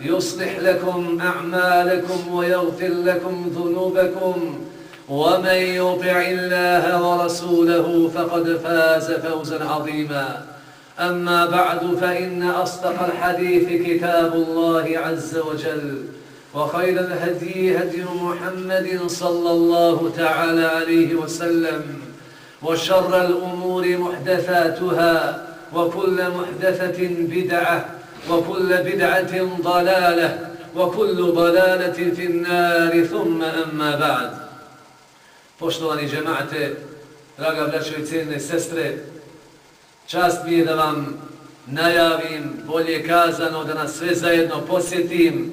يصلح لكم أعمالكم ويغفر لكم ذنوبكم. ومن يطع الله ورسوله فقد فاز فوزا عظيما. أما بعد فإن أصدق الحديث كتاب الله عز وجل وخير الهدي هدي محمد صلى الله تعالى عليه وسلم وشر الأمور محدثاتها وكل محدثة بدعة وكل بدعة ضلالة وكل ضلالة في النار ثم أما بعد Poštovani džemate, draga braćo i cijeljne sestre, čast mi je da vam najavim, bolje kazano, da nas sve zajedno posjetim,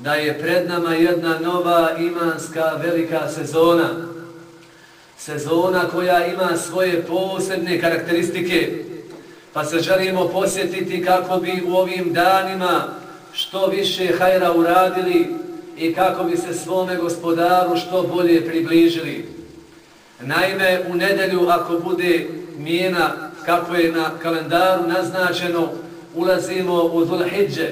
da je pred nama jedna nova imanska velika sezona. Sezona koja ima svoje posebne karakteristike, pa se želimo posjetiti kako bi u ovim danima što više hajra uradili i kako bi se svome gospodaru što bolje približili. Naime, u nedelju ako bude mijena kako je na kalendaru naznačeno, ulazimo u Dhul-Hidže,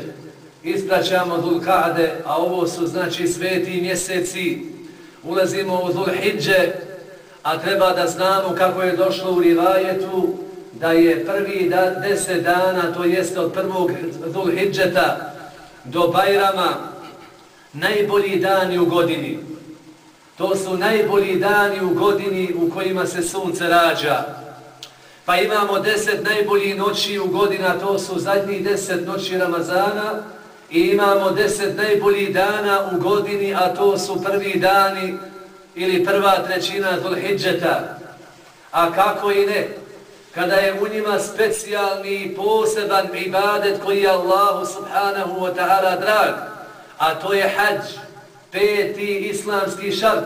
ispraćamo Dhul-Ka'de, a ovo su znači sveti mjeseci, ulazimo u Dhul-Hidže, a treba da znamo kako je došlo u rivajetu, da je prvi da, deset dana, to jeste od prvog Dhul do Bajrama, najbolji dani u godini. To su najbolji dani u godini u kojima se sunce rađa. Pa imamo deset najboljih noći u godina, to su zadnji deset noći Ramazana. I imamo deset najboljih dana u godini, a to su prvi dani ili prva trećina Dhul A kako i ne? Kada je u njima specijalni i poseban ibadet koji je Allahu subhanahu wa ta'ala drag, a to je hađ, peti islamski šart.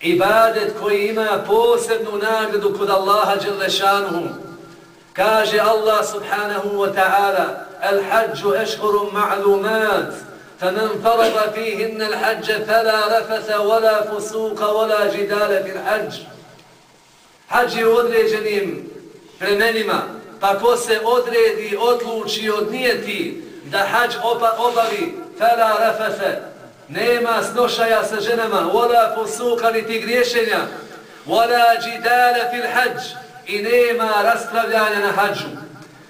Ibadet koji ima posebnu nagradu kod Allaha Đelešanuhu. Kaže Allah subhanahu wa ta'ala, Al-hađu ešhurum ma'lumat, فمن فرض فيهن الحج فلا رفث ولا فسوق ولا جدال في الحج hađi u određenim vremenima, pa ko se odredi, odluči, odnijeti da hađ oba, obavi, fela rafefe, nema snošaja sa ženama, vola posuka niti griješenja, vola džidale fil hađ i nema raspravljanja na hađu.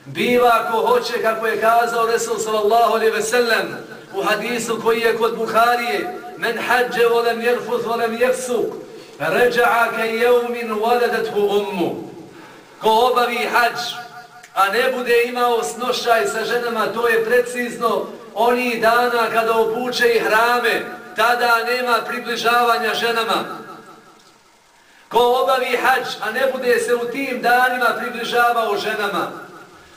Biva ko hoće, kako je kazao Resul sallallahu alaihi ve sellem, u hadisu koji je kod Buharije, men hađe volem jerfut volem jefsuk, ređa'a ke jeumin waladathu ummu. Ko obavi hađ, a ne bude imao snošaj sa ženama, to je precizno oni dana kada obuče i hrame, tada nema približavanja ženama. Ko obavi hađ, a ne bude se u tim danima približavao ženama,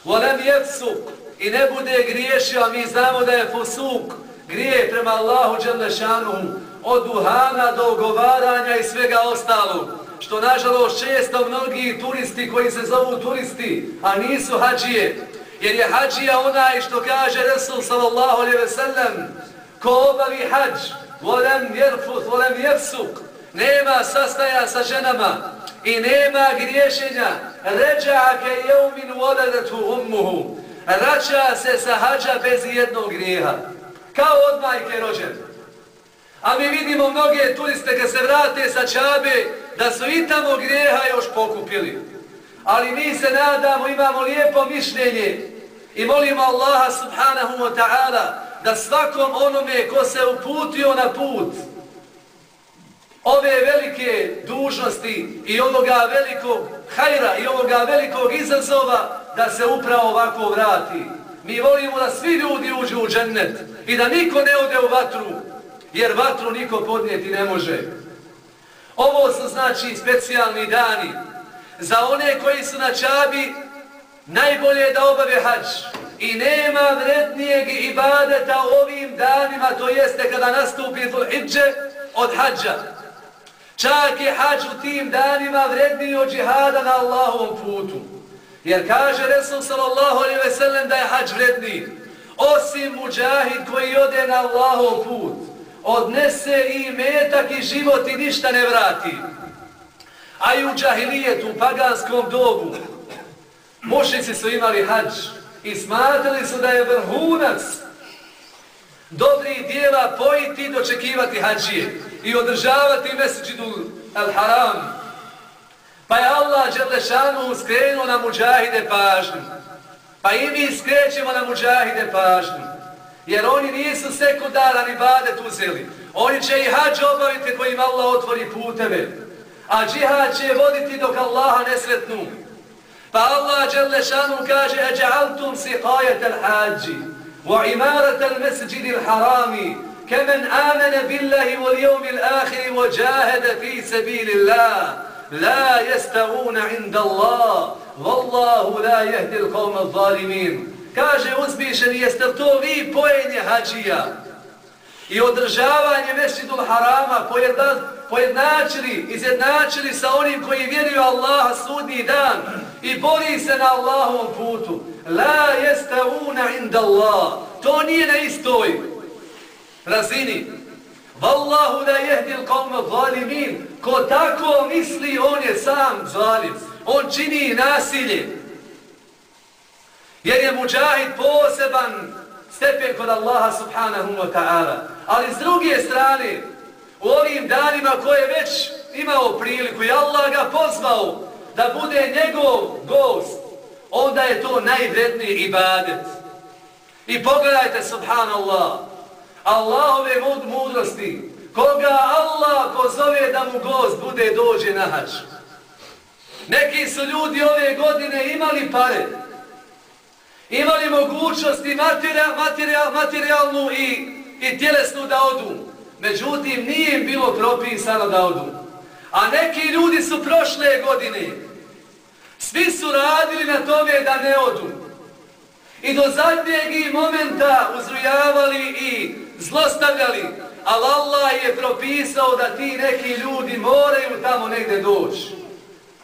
volem jefsuk, i ne bude griješio, a mi znamo da je fusuk, grije prema Allahu Đelešanuhu, od duhana do ogovaranja i svega ostalog. Što nažalost često mnogi turisti koji se zovu turisti, a nisu hađije. Jer je hađija onaj što kaže Resul sallallahu alaihi ve sellem, ko obavi hađ, volem jerfut, volem jefsuk, nema sastaja sa ženama i nema griješenja. Ređake jeumin voledetu ummuhu. Rača se sa hađa bez jednog grijeha. Kao od majke rođen. A mi vidimo mnoge turiste kad se vrate sa čabe da su i tamo grijeha još pokupili. Ali mi se nadamo, imamo lijepo mišljenje i molimo Allaha subhanahu wa ta'ala da svakom onome ko se uputio na put ove velike dužnosti i ovoga velikog hajra i ovoga velikog izazova da se upravo ovako vrati. Mi volimo da svi ljudi uđu u džennet i da niko ne ode u vatru, jer vatru niko podnijeti ne može. Ovo su znači specijalni dani za one koji su na čabi najbolje da obave hađ. I nema vrednijeg ibadeta u ovim danima, to jeste kada nastupi hijđe od hađa. Čak je hađ u tim danima vredniji od džihada na Allahovom putu. Jer kaže Resul sallallahu alaihi ve sellem da je hađ vredniji. Osim muđahid koji ode na Allahov put, odnese i metak i život i ništa ne vrati. A i u džahilijetu, u paganskom dobu, mušnici su imali hađ i smatrali su da je vrhunac dobri dijela pojiti i dočekivati hađije i održavati mesečidu al-haram. Pa je Allah Đerlešanu skrenuo na muđahide pažnju. Pa i mi skrećemo na muđahide pažnju. Jer oni nisu sekundaran ibadet uzeli. Oni će i hađ obaviti kojim Allah otvori puteve. A džihad će voditi dok Allaha nesretnu. Pa Allah Đelešanu kaže Eđa'altum si qajet al-hađi wa imarat al-mesđidi al-harami kemen amene billahi wal jevmi al-akhiri wa jahede fi sebi lillah la jestavuna inda Allah wallahu la jehdi l-qawma zalimin kaže uzbišeni jeste to vi pojenje hađija i održavanje Mešidul harama pojednačili, izjednačili sa onim koji vjeruju Allaha sudnji dan i bori se na Allahovom putu. La jeste una inda Allah. To nije na istoj razini. Wallahu la jehdi l'qawme zalimin. Ko tako misli, on je sam zalim. On čini nasilje. Jer je muđahid poseban stepen kod Allaha subhanahu wa ta'ala. Ali s druge strane, u ovim danima koje već imao priliku i Allah ga pozvao da bude njegov gost, onda je to najvredniji ibadet. I pogledajte, subhanallah, Allahove mudrosti, koga Allah pozove da mu gost bude dođe na hač. Neki su ljudi ove godine imali pare, imali mogućnosti materijal, materijal, materijalnu i, i tjelesnu da odu. Međutim, nije im bilo propisano da odu. A neki ljudi su prošle godine, svi su radili na tome da ne odu. I do zadnjeg momenta uzrujavali i zlostavljali, ali Allah je propisao da ti neki ljudi moraju tamo negde doći.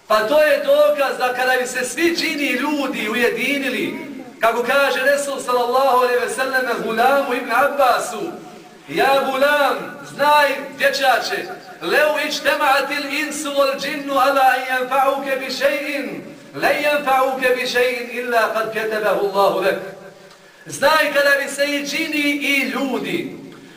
Pa to je dokaz da kada bi se svi džini ljudi ujedinili Kako kaže Resul sallallahu alaihi ve sellem Gulamu ibn Abbasu, Ja Gulam, znaj dječače, leu ičtema'atil insu wal džinnu ala i jenfa'uke bi še'in, le jenfa'uke bi še'in illa kad ketebahu Allahu lek. Znaj kada bi se i džini i ljudi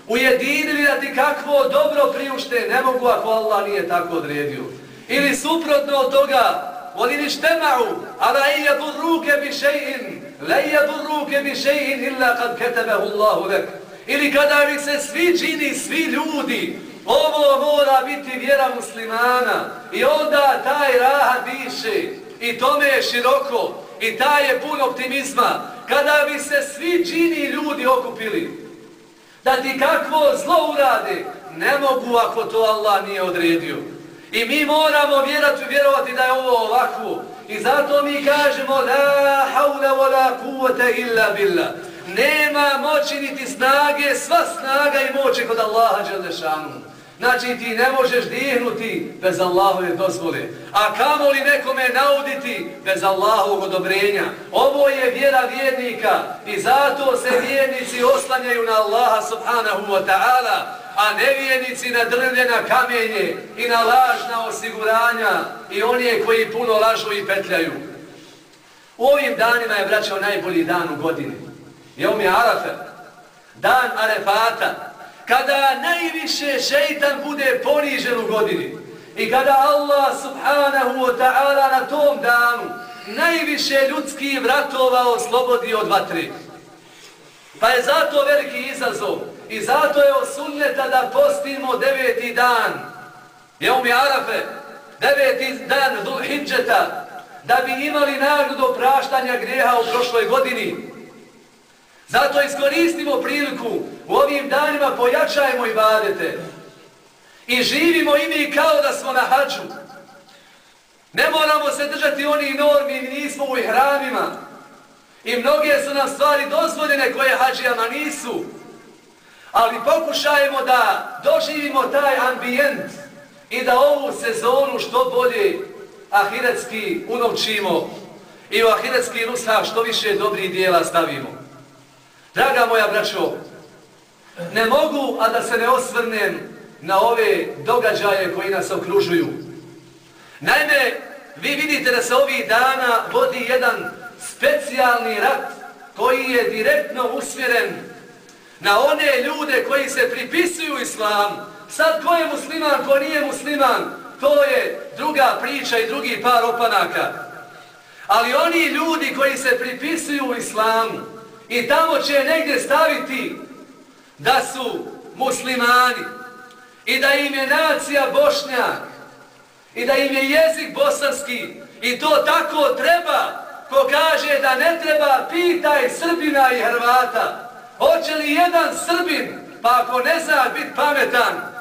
ujedinili da ti kakvo dobro priušte, ne mogu ako Allah nije tako odredio. Ili suprotno od toga, oni ništema'u, ala in jadurruke bi še'in, la yadurruke bi shay'in illa qad katabahu Allahu lak. Ili kada bi se svi džini, svi ljudi, ovo mora biti vjera muslimana i onda taj rahat diše i tome je široko i taj je pun optimizma. Kada bi se svi džini ljudi okupili, da ti kakvo zlo urade, ne mogu ako to Allah nije odredio. I mi moramo vjerati, vjerovati da je ovo ovako. I zato mi kažemo la haula wa la kuvvete illa billah. Nema moći niti snage, sva snaga i moći kod Allaha Đelešanu. Znači ti ne možeš dihnuti bez Allahove dozvole. A kamo li nekome nauditi bez Allahovog odobrenja? Ovo je vjera vjernika i zato se vjernici oslanjaju na Allaha subhanahu wa ta'ala a nevijenici na drvljena kamenje i na lažna osiguranja i oni koji puno lažu i petljaju. U ovim danima je vraćao najbolji dan u godini. Je mi Arafe, dan Arefata, kada najviše šeitan bude ponižen u godini i kada Allah subhanahu wa ta'ala na tom danu najviše ljudskih vratova oslobodi od vatri. Pa je zato veliki izazov i zato je osunneta da postimo deveti dan. Je mi Arafe, deveti dan Dhul Hidžeta, da bi imali nagradu praštanja grijeha u prošloj godini. Zato iskoristimo priliku, u ovim danima pojačajmo i badete. I živimo i mi kao da smo na hađu. Ne moramo se držati oni normi, nismo u ihramima. I mnoge su nam stvari dozvoljene koje hađijama nisu. Ali pokušajmo da doživimo taj ambijent i da ovu sezonu što bolje ahiretski unovčimo i u ahiretski nushah što više dobrih dijela stavimo. Draga moja braćo, ne mogu, a da se ne osvrnem na ove događaje koji nas okružuju. Naime, vi vidite da se ovih dana vodi jedan specijalni rat koji je direktno usmjeren na one ljude koji se pripisuju islamu. Sad ko je musliman, ko nije musliman, to je druga priča i drugi par opanaka. Ali oni ljudi koji se pripisuju islamu i tamo će negdje staviti da su muslimani i da im je nacija bošnjak i da im je jezik bosanski i to tako treba ko kaže da ne treba pitaj Srbina i Hrvata hoće li jedan Srbin pa ako ne zna biti pametan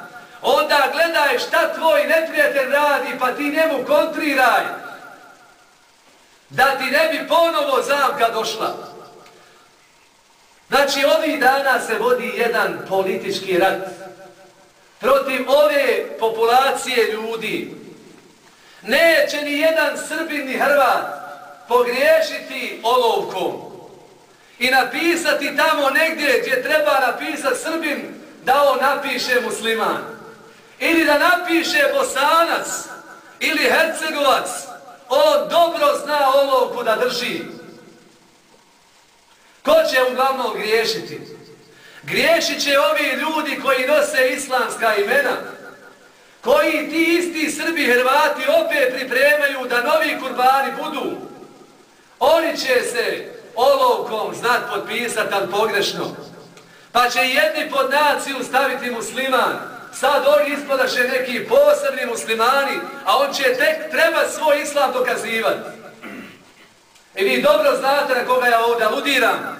onda gledaj šta tvoj neprijatelj radi, pa ti njemu kontriraj. Da ti ne bi ponovo zamka došla. Znači, ovih dana se vodi jedan politički rat protiv ove populacije ljudi. Neće ni jedan Srbin ni Hrvat pogriješiti olovkom i napisati tamo negdje gdje treba napisati Srbin da on napiše musliman ili da napiše bosanac ili hercegovac, on dobro zna olovku da drži. Ko će uglavnom griješiti? Griješit će ovi ljudi koji nose islamska imena, koji ti isti Srbi Hrvati opet pripremaju da novi kurbani budu. Oni će se olovkom znat potpisati, ali pogrešno. Pa će jedni pod naciju staviti musliman, sad oni ispadaše neki posebni muslimani, a on će tek treba svoj islam dokazivati. I vi dobro znate na koga ja ovdje aludiram.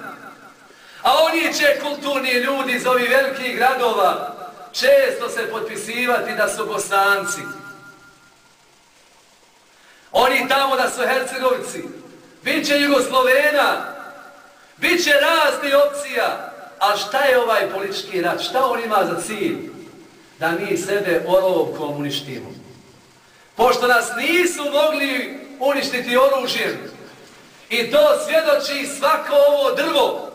A oni će kulturni ljudi iz ovih velikih gradova često se potpisivati da su bosanci. Oni tamo da su hercegovici. Biće Jugoslovena. Biće razni opcija. A šta je ovaj politički rat? Šta on ima za cilj? da mi sebe olovkom uništimo. Pošto nas nisu mogli uništiti oružjem, i to svjedoči svako ovo drvo,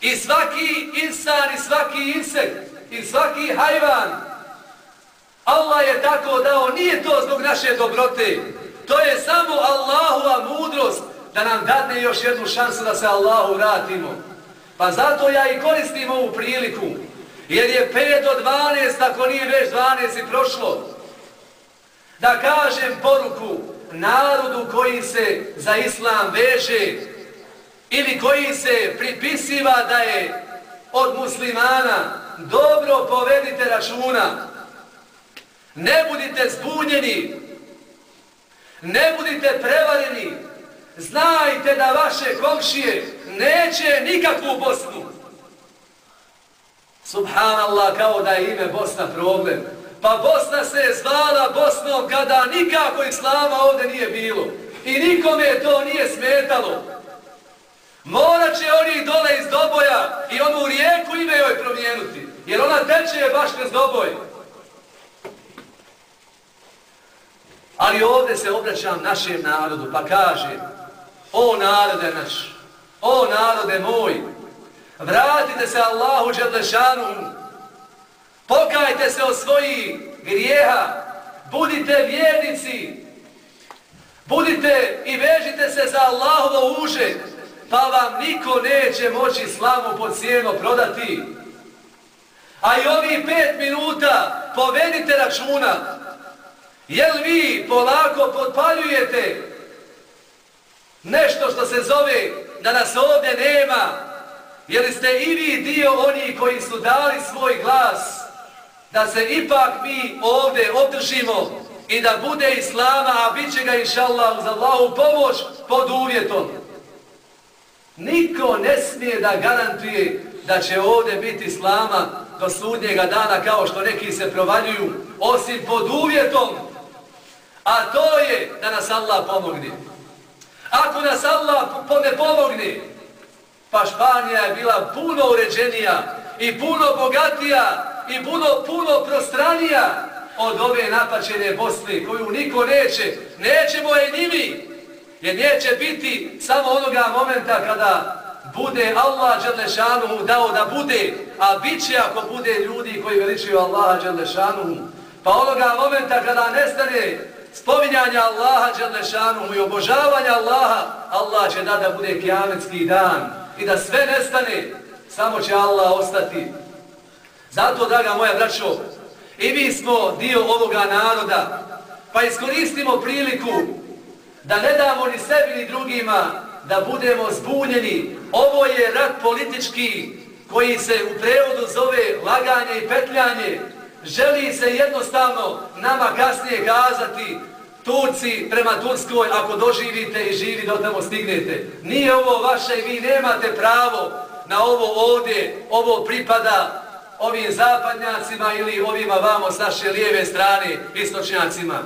i svaki insan, i svaki insekt, i svaki hajvan, Allah je tako dao, nije to zbog naše dobrote, to je samo Allahova mudrost da nam dadne još jednu šansu da se Allahu vratimo. Pa zato ja i koristim ovu priliku, Jer je 5 do 12, ako nije već 12 i prošlo. Da kažem poruku narodu koji se za islam veže ili koji se pripisiva da je od muslimana, dobro povedite računa. Ne budite zbunjeni, ne budite prevareni, znajte da vaše komšije neće nikakvu Bosnu. Subhanallah, kao da je ime Bosna problem. Pa Bosna se je zvala Bosnom kada nikako islama ovdje nije bilo. I nikome to nije smetalo. Morat će oni dole iz Doboja i onu rijeku ime joj promijenuti. Jer ona teče je baš kroz Doboj. Ali ovdje se obraćam našem narodu pa kaže O narode naš, o narode moj, Vratite se Allahu Đelešanu. Pokajte se od svojih grijeha. Budite vjernici. Budite i vežite se za Allahovo uže. Pa vam niko neće moći slavu po cijenu prodati. A i ovih pet minuta povedite računa. Jel vi polako potpaljujete nešto što se zove da nas ovdje nema? Jel ste i vi dio oni koji su dali svoj glas da se ipak mi ovdje održimo i da bude Islama, a bit će ga inša Allah uz Allahu pomoć pod uvjetom? Niko ne smije da garantuje da će ovdje biti Islama do sudnjega dana kao što neki se provaljuju, osim pod uvjetom, a to je da nas Allah pomogne. Ako nas Allah ne pomogne, pa Španija je bila puno uređenija i puno bogatija i puno, puno prostranija od ove napačene Bosne koju niko neće, nećemo je ni mi, jer neće biti samo onoga momenta kada bude Allah Đalešanuhu dao da bude, a bit će ako bude ljudi koji veličuju Allaha Đalešanuhu. pa onoga momenta kada nestane spominjanja Allaha Đalešanuhu i obožavanja Allaha, Allah će da da bude kijametski dan i da sve nestane, samo će Allah ostati. Zato, draga moja braćo, i mi smo dio ovoga naroda, pa iskoristimo priliku da ne damo ni sebi ni drugima da budemo zbunjeni. Ovo je rat politički koji se u prevodu zove laganje i petljanje. Želi se jednostavno nama kasnije kazati Turci prema Turskoj ako doživite i živi da tamo stignete. Nije ovo vaše i vi nemate pravo na ovo ovdje, ovo pripada ovim zapadnjacima ili ovima vamo s naše lijeve strane, istočnjacima.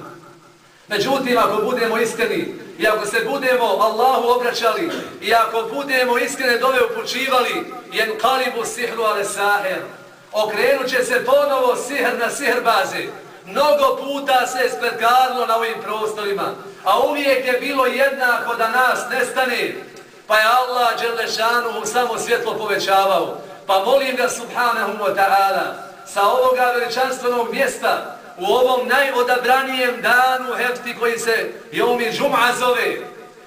Međutim, ako budemo iskreni, i ako se budemo Allahu obraćali, i ako budemo iskrene dove upućivali, jen kalibu sihru ale saher, okrenut će se ponovo sihr na sihr. Mnogo puta se je spletkarilo na ovim prostorima, a uvijek je bilo jednako da nas nestane, pa je Allah Đelešanu samo svjetlo povećavao. Pa molim ga subhanahu wa ta'ala sa ovoga veličanstvenog mjesta u ovom najodabranijem danu hefti koji se jomi džum'a zove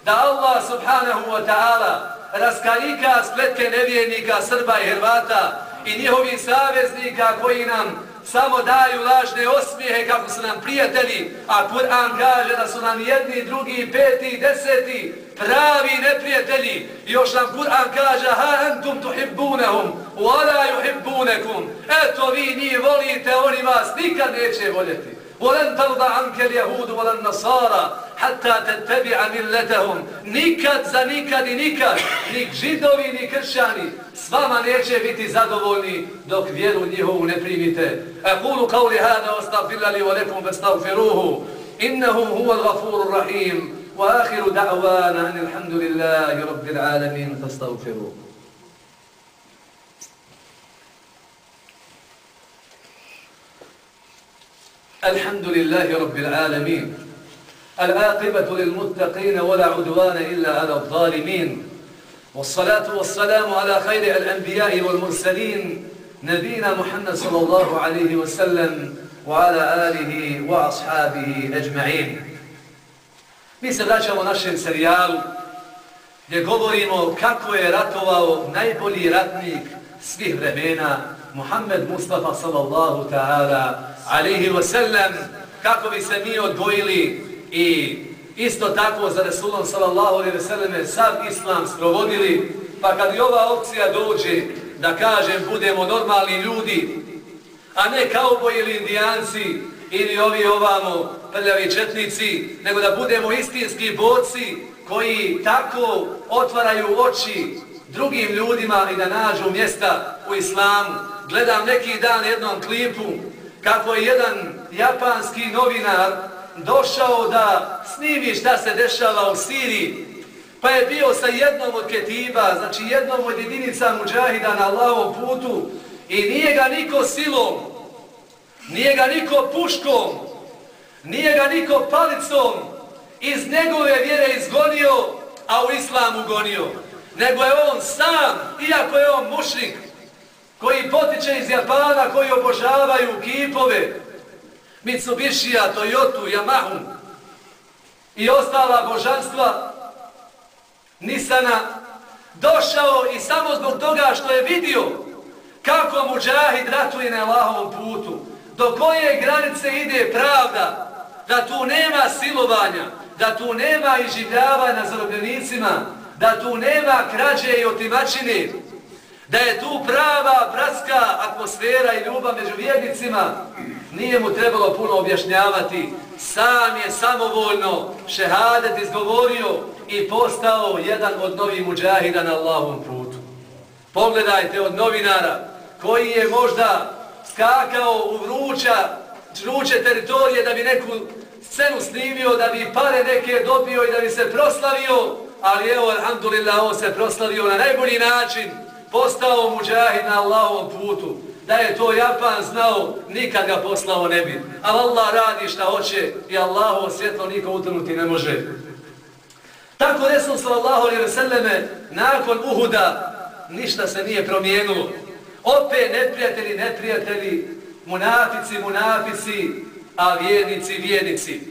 da Allah subhanahu wa ta'ala raskarika spletke nevjernika Srba i Hrvata i njihovih saveznika koji nam samo daju lažne osmijehe kako su nam prijatelji, a Kur'an kaže da su nam jedni, drugi, peti, deseti pravi neprijatelji. Još nam Kur'an kaže ha entum tuhibbunehum wala yuhibbunekum. Eto vi njih volite, oni vas nikad neće voljeti. Volen tal da anke jehudu, volen nasara, حتى تتبع ملتهم nikad za nikad i nikad ni židovi ni kršćani s vama neće biti zadovoljni dok vjeru njihovu ne primite aqulu qawli hada wastaghfir li wa lakum fastaghfiruhu innahu huwal ghafurur rahim wa akhiru da'wana alhamdulillahi rabbil alamin fastaghfiruhu الحمد لله رب العالمين العاقبة للمتقين ولا عدوان إلا على الظالمين والصلاة والسلام على خير الأنبياء والمرسلين نبينا محمد صلى الله عليه وسلم وعلى آله وأصحابه أجمعين Mi se vraćamo našem serijalu gdje govorimo kako je ratovao najbolji ratnik svih vremena Muhammed Mustafa sallallahu ta'ala alihi wasallam, kako bi se mi odgojili i isto tako za Resulom sallallahu alaihi ve selleme sad islam sprovodili, pa kad i ova opcija dođe da kažem budemo normalni ljudi, a ne kauboji ili indijanci ili ovi ovamo prljavi četnici, nego da budemo istinski borci koji tako otvaraju oči drugim ljudima i da nađu mjesta u islamu. Gledam neki dan jednom klipu kako je jedan japanski novinar došao da snimi šta se dešava u Siriji, pa je bio sa jednom od ketiba, znači jednom od jedinica muđahida na Allahovom putu i nije ga niko silom, nije ga niko puškom, nije ga niko palicom iz njegove vjere izgonio, a u islamu gonio, nego je on sam, iako je on mušnik, koji potiče iz Japana, koji obožavaju kipove, Mitsubishija, Toyota, Yamaha i ostala božanstva Nisana, došao i samo zbog toga što je vidio kako muđahid ratuje na Allahovom putu, do koje granice ide pravda, da tu nema silovanja, da tu nema iživljavanja zarobljenicima, da tu nema krađe i otimačine, da je tu prava bratska atmosfera i ljubav među vjernicima, nije mu trebalo puno objašnjavati. Sam je samovoljno šehadet izgovorio i postao jedan od novih muđahida na Allahom putu. Pogledajte od novinara koji je možda skakao u vruća, vruće teritorije da bi neku scenu snimio, da bi pare neke dobio i da bi se proslavio, ali evo, alhamdulillah, on se proslavio na najbolji način, postao muđahid na Allahom putu. Da je to Japan znao, nikad ga poslao ne bi. Ali Allah radi šta hoće i Allahovo svjetlo niko utrnuti ne može. Tako Resul sallallahu alaihi ve selleme, nakon Uhuda, ništa se nije promijenilo. Opet neprijatelji, neprijatelji, munafici, munafici, a vjernici, vjernici.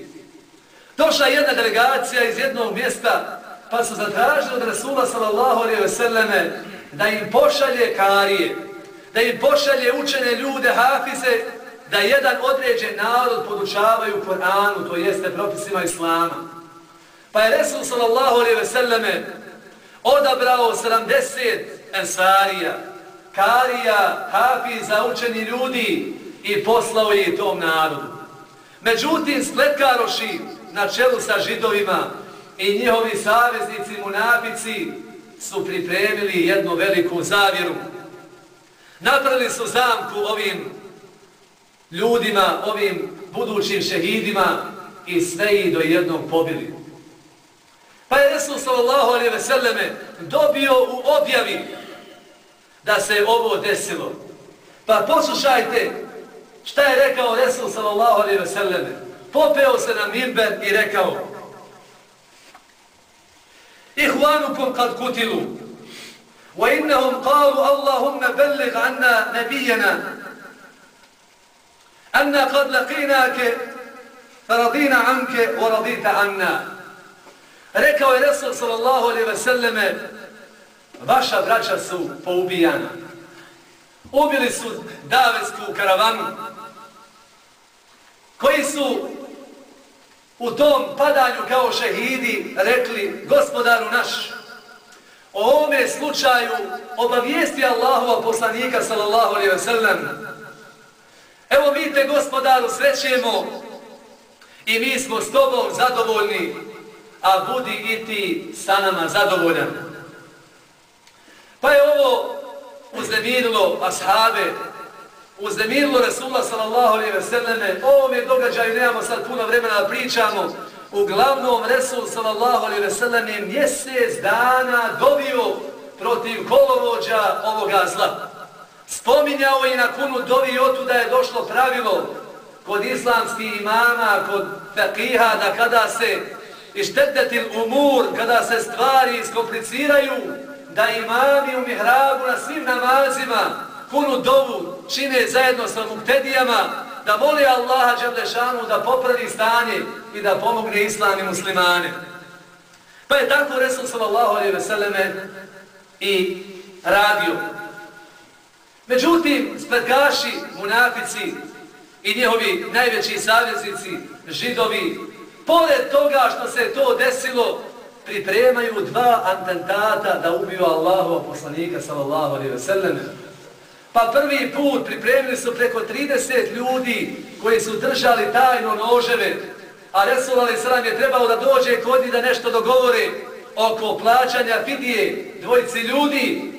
Došla jedna delegacija iz jednog mjesta, pa su zatražili od Resula sallallahu alaihi ve selleme da im pošalje karije, da im pošalje učene ljude, hafize, da jedan određen narod podučavaju Koranu, to jeste propisima Islama. Pa je Resul sallallahu alaihi ve selleme odabrao 70 ensarija, karija, hafiza, učeni ljudi i poslao je tom narodu. Međutim, spletkaroši na čelu sa židovima i njihovi saveznici, munafici, su pripremili jednu veliku zavjeru. Napravili su zamku ovim ljudima, ovim budućim šehidima i sve ih do jednog pobili. Pa je Resul sallallahu alaihi ve selleme dobio u objavi da se ovo desilo. Pa poslušajte šta je rekao Resul sallallahu alaihi ve selleme. Popeo se na minber i rekao Ihvanukom kad kutilu وإنهم قالوا اللهم بلغ عنا نبينا أنا قد لقيناك فرضينا عنك ورضيت عنا Rekao je Resul sallallahu alaihi ve selleme, vaša braća su poubijana. Ubili su davetsku karavanu, koji su u tom padanju kao šehidi rekli gospodaru naš, o ovome slučaju obavijesti Allahova poslanika sallallahu alaihi wa sallam. Evo mi te gospodaru srećemo i mi smo s tobom zadovoljni, a budi i ti sa nama zadovoljan. Pa je ovo uznemirilo ashabe uznemirilo Resula sallallahu alaihi ve selleme, o ovome događaju, nemamo sad puno vremena da pričamo, uglavnom Resul sallallahu alaihi ve je mjesec dana dobio protiv kolovođa ovoga zla. Spominjao je na kunu dovi otu da je došlo pravilo kod islamskih imama, kod fakiha, da kada se ištetetil umur, kada se stvari iskompliciraju, da imami u mihrabu na svim namazima punu dovu čine zajedno sa muktedijama da moli Allaha Đalešanu da popravi stanje i da pomogne islam i muslimane. Pa je tako Resul sallallahu alaihi veseleme i radio. Međutim, spletkaši, munafici i njihovi najveći savjeznici, židovi, pored toga što se to desilo, pripremaju dva atentata da ubiju Allahu poslanika sallallahu alaihi veseleme. Pa prvi put pripremili su preko 30 ljudi koji su držali tajno noževe, a Resul Ali Sram je trebao da dođe kod da nešto dogovore oko plaćanja fidije dvojici ljudi.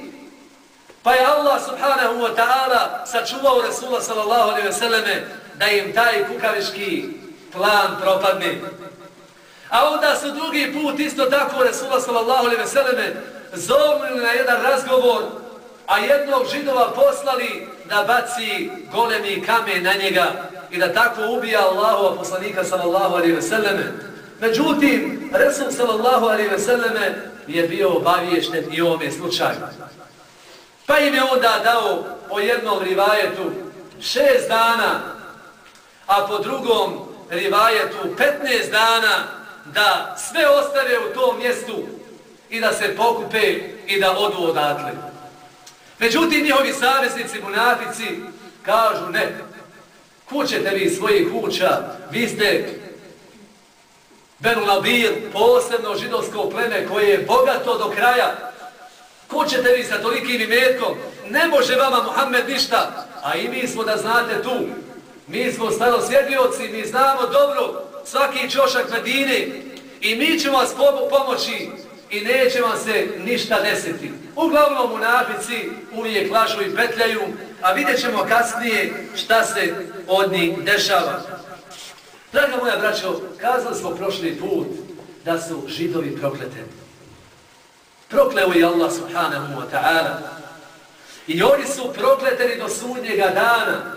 Pa je Allah subhanahu wa ta'ala sačuvao Resula sallallahu alaihi ve selleme da im taj kukaviški plan propadne. A onda su drugi put isto tako Resula sallallahu alaihi ve selleme zovnili na jedan razgovor a jednog židova poslali da baci golemi kamen na njega i da tako ubija Allahova poslanika sallallahu alaihi ve selleme. Međutim, Resul sallallahu alaihi ve selleme je bio obaviješten i ovome slučaju. Pa im je onda dao po jednom rivajetu šest dana, a po drugom rivajetu 15 dana da sve ostave u tom mjestu i da se pokupe i da odu odatle. Međutim, njihovi saveznici, munafici, kažu ne, kućete vi svojih kuća, vi ste Benu Labir, posebno židovsko pleme koje je bogato do kraja, kućete vi sa tolikim imetkom, ne može vama Muhammed ništa, a i mi smo da znate tu, mi smo stano mi znamo dobro svaki čošak Medine i mi ćemo vas pomoći i neće vam se ništa desiti. Uglavnom u nabici uvijek lažu i petljaju, a vidjet ćemo kasnije šta se od njih dešava. Draga moja braćo, kazali smo prošli put da su židovi prokleteni. Prokleo je Allah subhanahu wa ta'ala. I oni su prokleteni do sudnjega dana.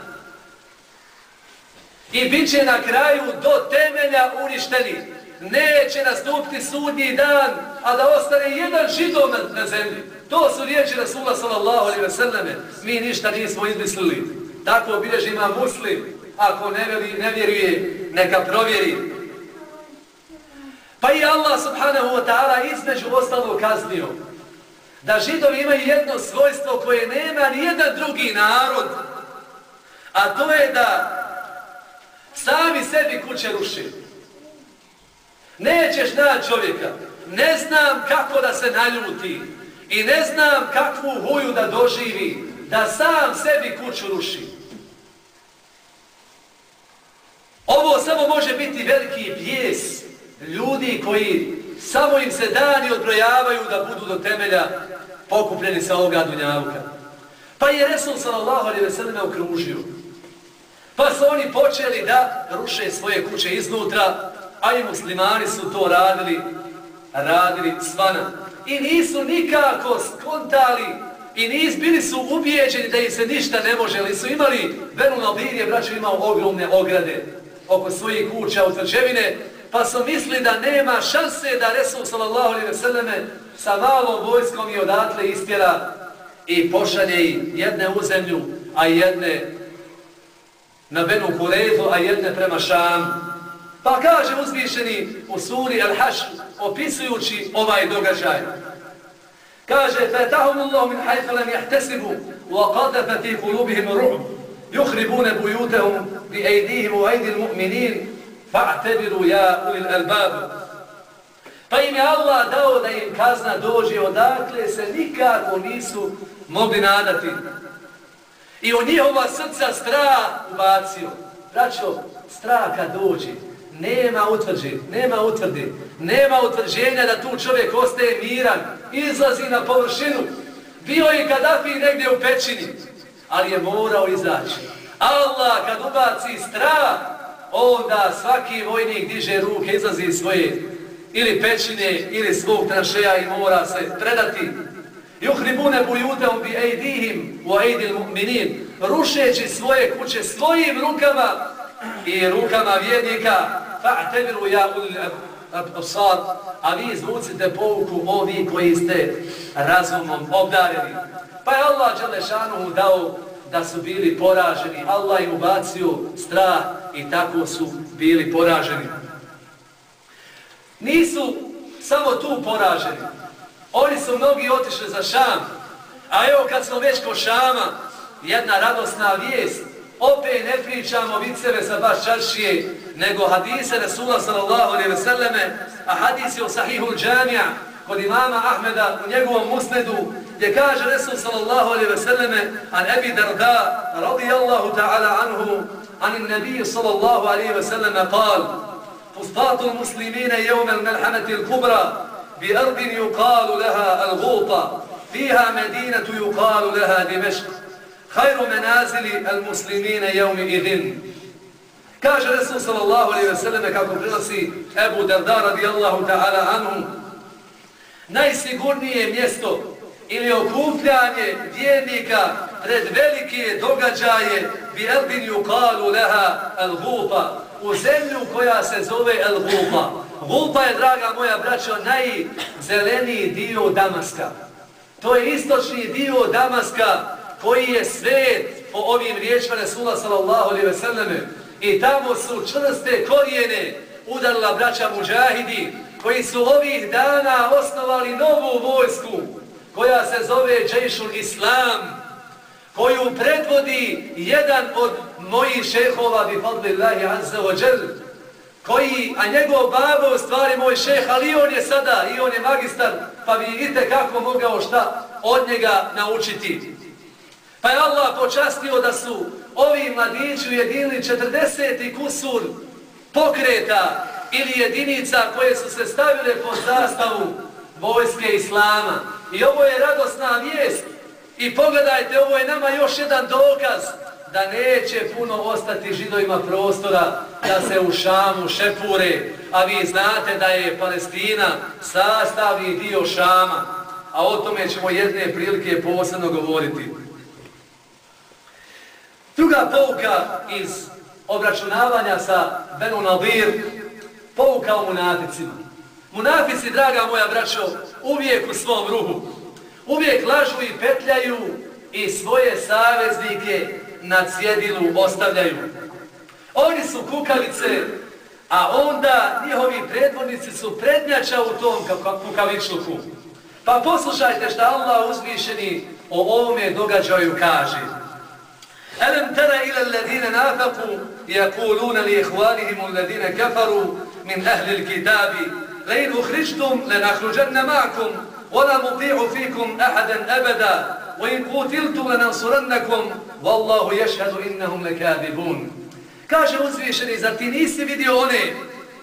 I bit će na kraju do temelja uništeni neće nastupiti sudnji dan, a da ostane jedan židov na, na zemlji. To su riječi Rasula sallallahu alaihi ve selleme. Mi ništa nismo izmislili. Tako obilježi ima muslim. Ako ne, vjeri, ne vjeruje, neka provjeri. Pa i Allah subhanahu wa ta'ala između ostalo kaznio da židovi imaju jedno svojstvo koje nema ni jedan drugi narod, a to je da sami sebi kuće rušili. Nećeš naći čovjeka. Ne znam kako da se naljuti. I ne znam kakvu huju da doživi. Da sam sebi kuću ruši. Ovo samo može biti veliki bijes ljudi koji samo im se dani odbrojavaju da budu do temelja pokupljeni sa ovoga dunjavka. Pa je Resul sallallahu alaihi ve selleme okružio. Pa su oni počeli da ruše svoje kuće iznutra, a i muslimani su to radili, radili svana. I nisu nikako skontali i nis, bili su ubijeđeni da im se ništa ne može, ali su imali, Venu Nabir je braćo imao ogromne ograde oko svojih kuća u tvrđevine, pa su mislili da nema šanse da Resul sallallahu alaihi ve selleme sa malom vojskom i odatle istjera i pošalje jedne u zemlju, a jedne na Benu Kurezu, a jedne prema Šamu. Pa kaže uzvišeni u suri Al-Haš opisujući ovaj događaj. Kaže, فَتَهُمُ اللَّهُ مِنْ حَيْفَ لَمْ يَحْتَسِبُوا وَقَدَفَ فِي قُلُوبِهِمُ رُعُمْ يُخْرِبُونَ بُيُوتَهُمْ بِأَيْدِيهِمُ وَأَيْدِ الْمُؤْمِنِينَ فَاعْتَبِرُوا يَا أُولِ الْأَلْبَابِ Pa im je Allah dao da im kazna dođe odakle se nikako nisu mogli nadati. I u njihova srca strah ubacio. Braćo, strah kad dođe, Nema utvrđe, nema utvrde, nema utvrđenja da tu čovjek ostaje miran, izlazi na površinu. Bio je Gaddafi negdje u pećini, ali je morao izaći. Allah kad ubaci strah, onda svaki vojnik diže ruke, izlazi iz svoje ili pećine ili svog tranšeja i mora se predati. Juhribune bujuteom bi ejdihim u ejdil mu'minin, rušeći svoje kuće svojim rukama i rukama vjednika, fa'tabiru ja ulil absar, a vi izvucite pouku ovi koji ste razumom obdarili. Pa je Allah Đelešanu dao da su bili poraženi. Allah im ubacio strah i tako su bili poraženi. Nisu samo tu poraženi. Oni su mnogi otišli za Šam. A evo kad smo već ko Šama, jedna radosna vijest, opet ne pričamo viceve sa baš čaršije, nego hadise Resula sallallahu alaihi ve selleme, a hadis je o sahihu džamija kod imama Ahmeda u njegovom musnedu, gdje kaže Resul sallallahu alaihi ve selleme, a nebi darda radijallahu ta'ala anhu, ani nebi sallallahu alaihi ve selleme kal, fustatul muslimine jevmel melhameti l-kubra, bi ardin yuqalu leha al-ghuta, fiha medinatu yuqalu leha dimešku. Hajru menazili al muslimine jevmi idin. Kaže Resul sallallahu alaihi ve selleme kako prilasi Ebu Darda radijallahu ta'ala anhu. Najsigurnije mjesto ili okupljanje vjernika pred velike događaje bi elbin yukalu leha al gupa u zemlju koja se zove el gupa. Gupa je, draga moja braćo, najzeleniji dio Damaska. To je istočni dio Damaska, koji je svet po ovim riječima Resula sallallahu alaihi ve selleme. I tamo su čvrste korijene udarila braća muđahidi koji su ovih dana osnovali novu vojsku koja se zove Džejšul Islam koju predvodi jedan od mojih šehova bi fadlillahi azza wa džel koji, a njegov babo u stvari moj šeh, ali on je sada i on je magistar, pa vi vidite kako mogao šta od njega naučiti. Pa je Allah počastio da su ovi mladići ujedinili 40. kusur pokreta ili jedinica koje su se stavile pod zastavu vojske Islama. I ovo je radosna vijest. I pogledajte, ovo je nama još jedan dokaz da neće puno ostati židovima prostora da se u Šamu šepure. A vi znate da je Palestina sastavni dio Šama. A o tome ćemo jedne prilike posebno govoriti. Druga pouka iz obračunavanja sa Benu Nadir, pouka o munaficima. Munafici, draga moja braćo, uvijek u svom ruhu, uvijek lažu i petljaju i svoje saveznike na cjedilu ostavljaju. Oni su kukavice, a onda njihovi predvodnici su prednjača u tom kukavičluku. Pa poslušajte šta Allah uzvišeni o ovome događaju kaže. ألم تر إلى الذين نافقوا يقولون لإخوانهم الذين كفروا من أهل الكتاب لئن أخرجتم لنخرجن معكم ولا مطيع فيكم أحدا أبدا وإن قتلتم لننصرنكم والله يشهد إنهم لكاذبون Kaže uzvišeni, zar ti nisi vidio one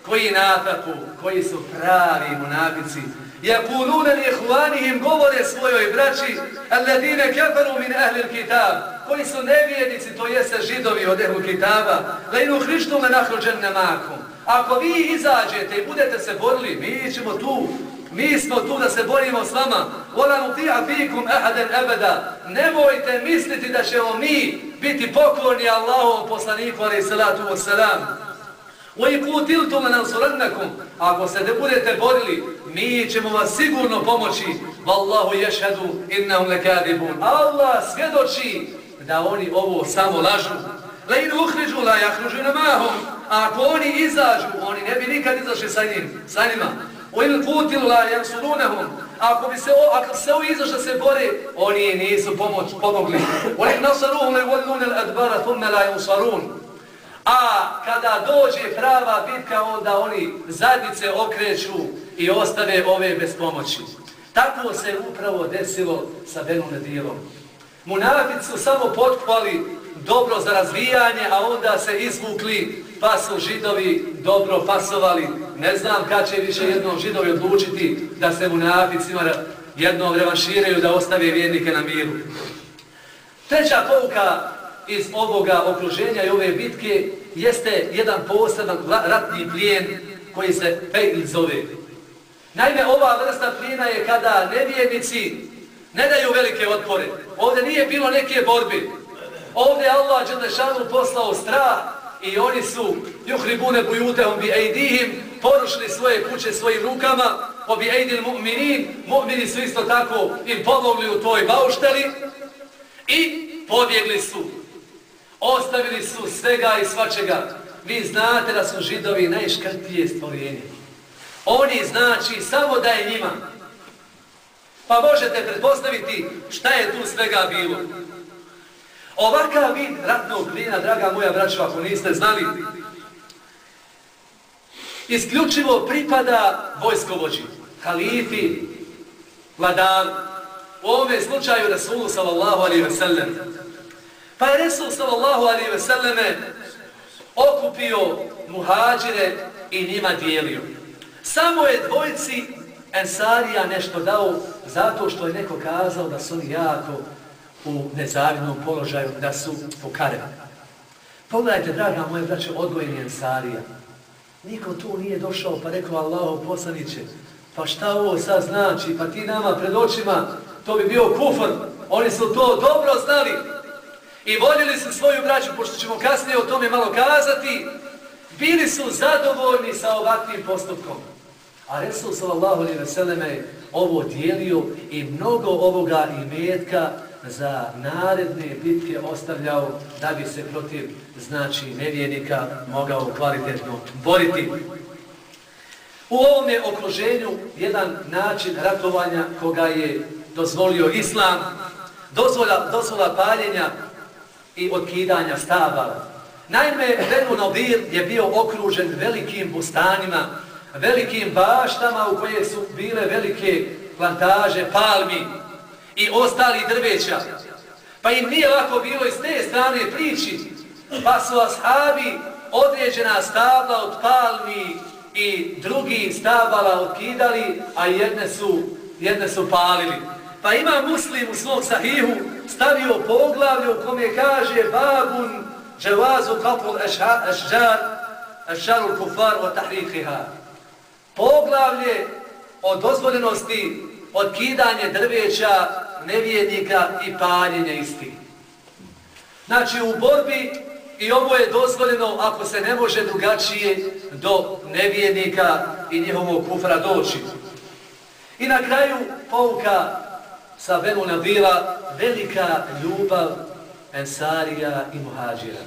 koji nafaku, koji su pravi munafici, يقولون لإخوانهم govore svojoj braći الذين كفروا من أهل الكتاب koji su nevjernici, to jeste židovi od ehlu kitaba, la inu hrištu me nahruđen nemakom. Ako vi izađete i budete se borili, mi ćemo tu, mi smo tu da se borimo s vama. Vola nutija fikum ehaden ebeda. Nemojte misliti da ćemo mi biti pokorni Allahom poslaniku, ali salatu wasalam. وَيْقُوتِلْتُمَ نَنْصُرَنَّكُمْ Ako se ne budete borili, mi ćemo vas sigurno pomoći. وَاللَّهُ يَشْهَدُ إِنَّهُمْ لَكَادِبُونَ Allah svjedoči da oni ovo samo lažu. La in uhriđu la jahruđu namahom. A ako oni izađu, oni ne bi nikad izašli sa njim, sa njima. U in kutilu la jahsulunahom. Ako bi se o, ako se ovi izašli se bore, oni nisu pomoć pomogli. U in nasaruhum le volun el adbara thumme la jusarun. A kada dođe prava bitka, onda oni zadnice okreću i ostave ove bez pomoći. Tako se upravo desilo sa Benom Nedilom. Munafici su samo potkvali dobro za razvijanje, a onda se izvukli, pa su židovi dobro pasovali. Ne znam kad će više jednom židovi odlučiti da se munaficima jednom revanširaju da ostave vjernike na miru. Treća pouka iz ovoga okruženja i ove bitke jeste jedan poseban ratni plijen koji se Fejl zove. Naime, ova vrsta plijena je kada nevjernici ne daju velike otpore. Ovdje nije bilo neke borbe. Ovdje Allah Đelešanu poslao strah i oni su juhribune bujutehom bi ejdihim porušili svoje kuće svojim rukama po bi ejdil mu'minin. Mu'mini su isto tako im pomogli u toj baušteli i pobjegli su Ostavili su svega i svačega. Vi znate da su židovi najškrtije stvorenje. Oni znači samo da je njima. Pa možete pretpostaviti šta je tu svega bilo. Ovakav vid ratnog plina, draga moja braća, ako niste znali, isključivo pripada vojskovođi, halifi, vladar, u ovome slučaju Rasulu sallallahu alaihi ve sellem. Pa je Resul sallallahu alaihi ve selleme okupio muhađire i njima dijelio. Samo je dvojci Ensarija nešto dao zato što je neko kazao da su oni jako u nezavidnom položaju, da su pokarevani. Pogledajte, draga moje braće, odgojeni Ensarija. Niko tu nije došao pa rekao Allahov poslaniće, pa šta ovo sad znači, pa ti nama pred očima, to bi bio kufr. Oni su to dobro znali, i voljeli su svoju braću, pošto ćemo kasnije o tome malo kazati, bili su zadovoljni sa ovakvim postupkom. A Resul sallallahu alaihi ve selleme ovo dijelio i mnogo ovoga imetka za naredne bitke ostavljao da bi se protiv znači nevjernika mogao kvalitetno boriti. U ovom je okruženju jedan način ratovanja koga je dozvolio Islam, dozvola, dozvola paljenja i odkidanja stabala. Naime, Benu Nobir je bio okružen velikim bustanima, velikim baštama u koje su bile velike plantaže, palmi i ostali drveća. Pa im nije lako bilo iz te strane priči, pa su ashabi određena stabla od palmi i drugi stabala odkidali, a jedne su, jedne su palili. Pa ima muslim u svom sahihu stavio poglavlje u kome kaže babun dževazu kapul ešđar ešđaru kufar o tahrihiha. Poglavlje o dozvoljenosti odkidanje drveća nevjednika i paljenje isti. Znači u borbi i ovo je dozvoljeno ako se ne može drugačije do nevjednika i njihovog kufra doći. I na kraju pouka sa Benu Nabila velika ljubav Ensarija i Muhađira.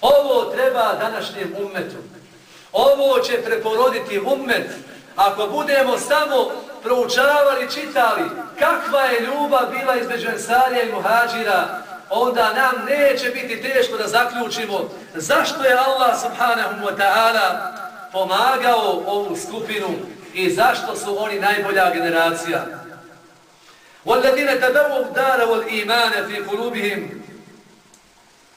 Ovo treba današnjem ummetu Ovo će preporoditi ummet ako budemo samo proučavali, čitali kakva je ljubav bila između Ensarija i Muhađira, onda nam neće biti teško da zaključimo zašto je Allah subhanahu wa ta'ala pomagao ovu skupinu i zašto su oni najbolja generacija. وَالَّذِينَ تَبَوُوا الدَّارَ وَالْإِيمَانَ فِي قُلُوبِهِمْ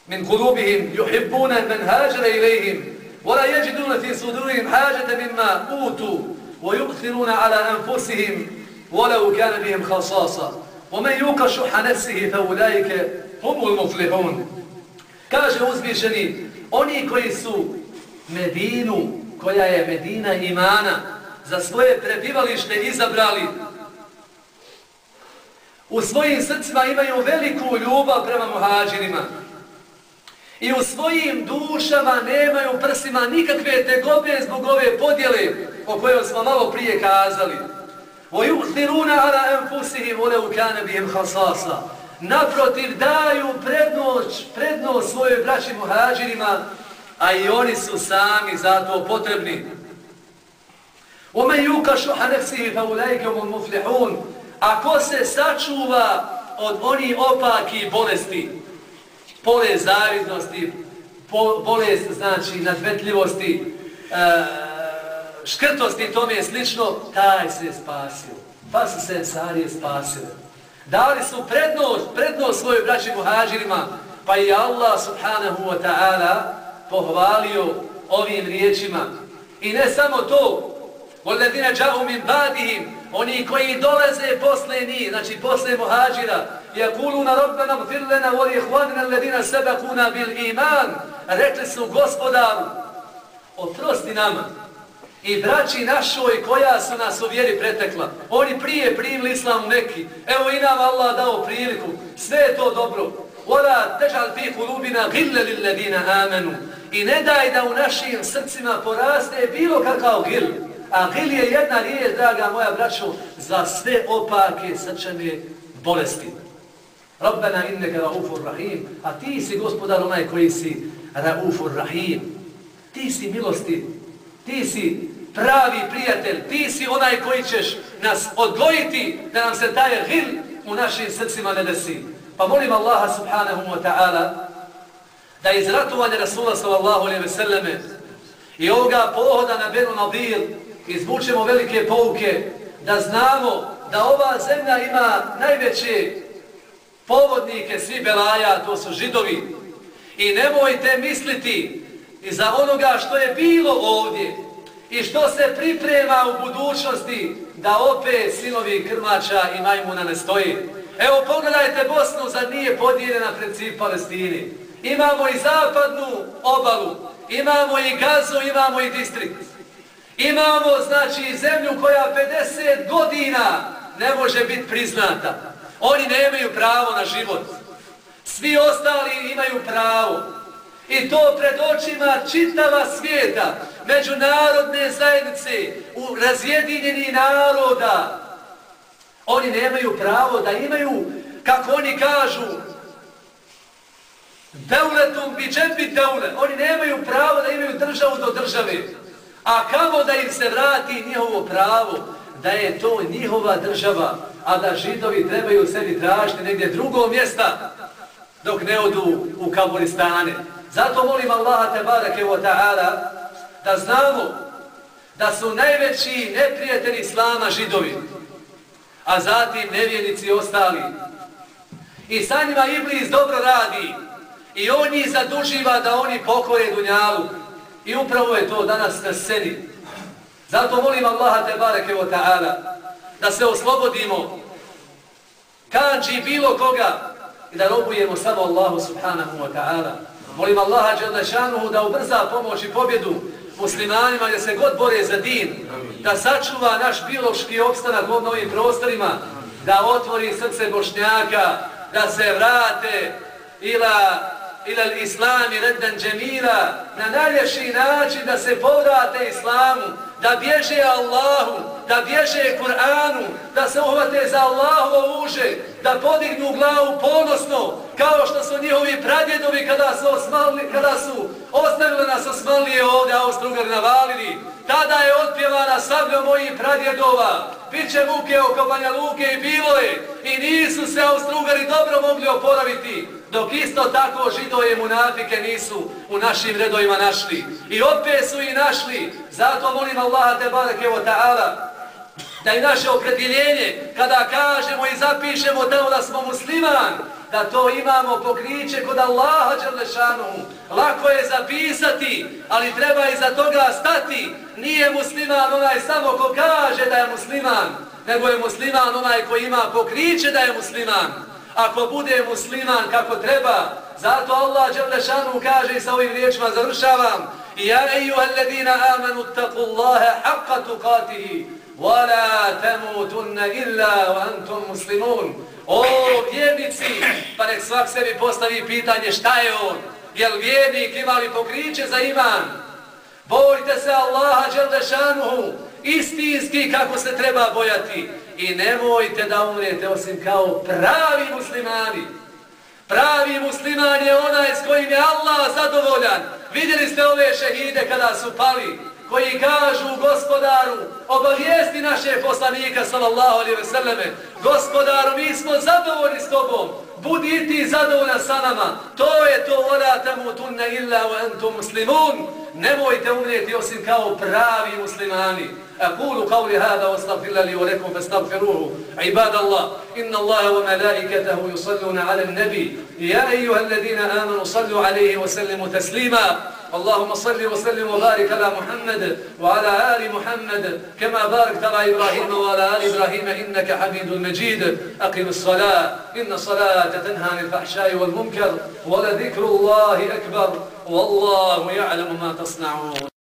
مِنْ قُلُوبِهِمْ يُحِبُّونَ مَنْ هَاجَرَ إِلَيْهِمْ وَلَا يَجِدُونَ فِي صُدُورِهِمْ حَاجَةً مِمَّا أُوتُوا وَيُؤْثِرُونَ عَلَى أَنفُسِهِمْ وَلَوْ كَانَ بِهِمْ خَصَاصًا وَمَنْ يُوقَ شُحَّ نَفْسِهِ فَأُولَٰئِكَ humul muflihun. Kaže uzvišeni, oni koji su Medinu, koja je Medina imana, za svoje prebivalište izabrali, u svojim srcima imaju veliku ljubav prema muhađirima. I u svojim dušama nemaju prsima nikakve tegobe zbog ove podjele o kojoj smo malo prije kazali. وَيُؤْثِرُونَ عَلَىٰ أَنْفُسِهِمْ وَلَوْ كَانَ بِهِمْ خَصَاصًا naprotiv daju prednost, prednost svojoj braći muhađirima, a i oni su sami za to potrebni. Ome juka šuha nefsihi fa ulajke muflihun, ako se sačuva od onih opaki bolesti, pole zavidnosti, bolest znači nadvetljivosti, e, škrtosti i tome slično, taj se spasio. Pa su se sarije spasile. Dali su prednost, prednost svojoj braći muhađirima, pa i Allah subhanahu wa ta'ala pohvalio ovim riječima. I ne samo to, وَلَّذِينَ جَاهُ مِنْ بَادِهِمْ Oni koji dolaze posle njih, znači posle muhađira, يَقُولُونَ رَبَّنَا مْفِرْ لَنَا وَلِيْهُوَانِنَا الَّذِينَ سَبَكُونَ بِالْإِيمَانِ Rekli su gospodaru, oprosti nama, i braći našoj koja su nas u vjeri pretekla. Oni prije primili islam u Mekki. Evo i nam Allah dao priliku. Sve je to dobro. Ora težal fi kulubina gille lilledina amenu. I ne daj da u našim srcima poraste bilo kakav gil. A gil je jedna riječ, draga moja braćo, za sve opake srčane bolesti. Rabbena inneke raufur rahim. A ti si gospodar onaj koji si raufur rahim. Ti si milosti Ti si pravi prijatelj, ti si onaj koji ćeš nas odgojiti da nam se taj hil u našim srcima ne desi. Pa molim Allaha subhanahu wa ta'ala da iz ratovanja Rasula sallallahu alaihi ve selleme i ovoga pohoda na Benu Nadir izvučemo velike pouke da znamo da ova zemlja ima najveće povodnike svi belaja, to su židovi. I nemojte misliti i za onoga što je bilo ovdje i što se priprema u budućnosti da opet sinovi krmača i majmuna ne stoji. Evo pogledajte Bosnu, za nije podijeljena princip Palestini. Imamo i zapadnu obalu, imamo i gazu, imamo i distrikt. Imamo, znači, zemlju koja 50 godina ne može biti priznata. Oni nemaju pravo na život. Svi ostali imaju pravo. I to pred očima čitava svijeta, međunarodne zajednice, u razjedinjeni naroda. Oni nemaju pravo da imaju, kako oni kažu, Deuletum bi džepi deule. Oni nemaju pravo da imaju državu do države. A kamo da im se vrati njihovo pravo da je to njihova država, a da židovi trebaju sebi tražiti negdje drugo mjesta dok ne odu u Kaburistane. Zato molim Allaha te barake wa ta'ala da znamo da su najveći neprijatelji Islama židovi, a zatim nevjenici ostali. I sa njima Iblis dobro radi i on njih zaduživa da oni pokore Dunjalu. I upravo je to danas na sceni. Zato molim Allaha te barake wa ta'ala da se oslobodimo kanđi bilo koga i da robujemo samo Allahu subhanahu wa ta'ala. Molim Allaha Đelešanuhu da ubrza pomoć i pobjedu muslimanima gdje se god bore za din, da sačuva naš biološki opstanak u ovim prostorima, da otvori srce bošnjaka, da se vrate ila ila islami redden džemila, na najljepši način da se povrate islamu, da bježe Allahu, da bježe Kur'anu, da se uhvate za Allahovo uže, da podignu glavu ponosno, kao što su njihovi pradjedovi kada su osmali, kada su ostavili nas osmalije ovdje, a ostrugari navalili. Tada je otpjevana sabljom mojih pradjedova, Biće muke oko Banja Luke i bilo je. I nisu se Austrugari dobro mogli oporaviti. Dok isto tako židoje munafike nisu u našim redovima našli. I opet su i našli. Zato molim Allaha te barake o ta'ala da i naše opredjeljenje kada kažemo i zapišemo tamo da smo musliman da to imamo pokriće kod Allaha Đerlešanu. Lako je zapisati, ali treba i za toga stati. Nije musliman onaj samo ko kaže da je musliman, nego je musliman onaj ko ima pokriće da je musliman. Ako bude musliman kako treba, zato Allah Đalešanu kaže i sa ovim riječima završavam. Ja ejuha alladina amanu taku Allahe haqqa tukatihi, wa la temutunna illa wa antum muslimun. O vjernici, pa nek svak sebi postavi pitanje šta je on. Jel vjernik imali pokriće za iman? Bojte se Allaha Đeldešanuhu, istinski kako se treba bojati. I nemojte da umrete osim kao pravi muslimani. Pravi musliman je onaj s kojim je Allah zadovoljan. Vidjeli ste ove šehide kada su pali koji kažu gospodaru, obavijesti naše poslanika sallallahu alaihi ve selleme, gospodaru, mi smo zadovoljni s tobom, budi ti zadovoljna sa nama, to je to, vola tamo tunna illa wa entu muslimun, nemojte umrijeti osim kao pravi muslimani. أقول قولي هذا واستغفر لي ولكم فاستغفروه عباد الله إن الله وملائكته يصلون على النبي يا أيها الذين آمنوا صلوا عليه وسلموا تسليما اللهم صل وسلم وبارك على محمد وعلى آل محمد كما باركت على إبراهيم وعلى آل إبراهيم إنك حميد مجيد. أقم الصلاة. إن الصلاة تنهى عن الفحشاء والمنكر ولذكر الله أكبر. والله يعلم ما تصنعون.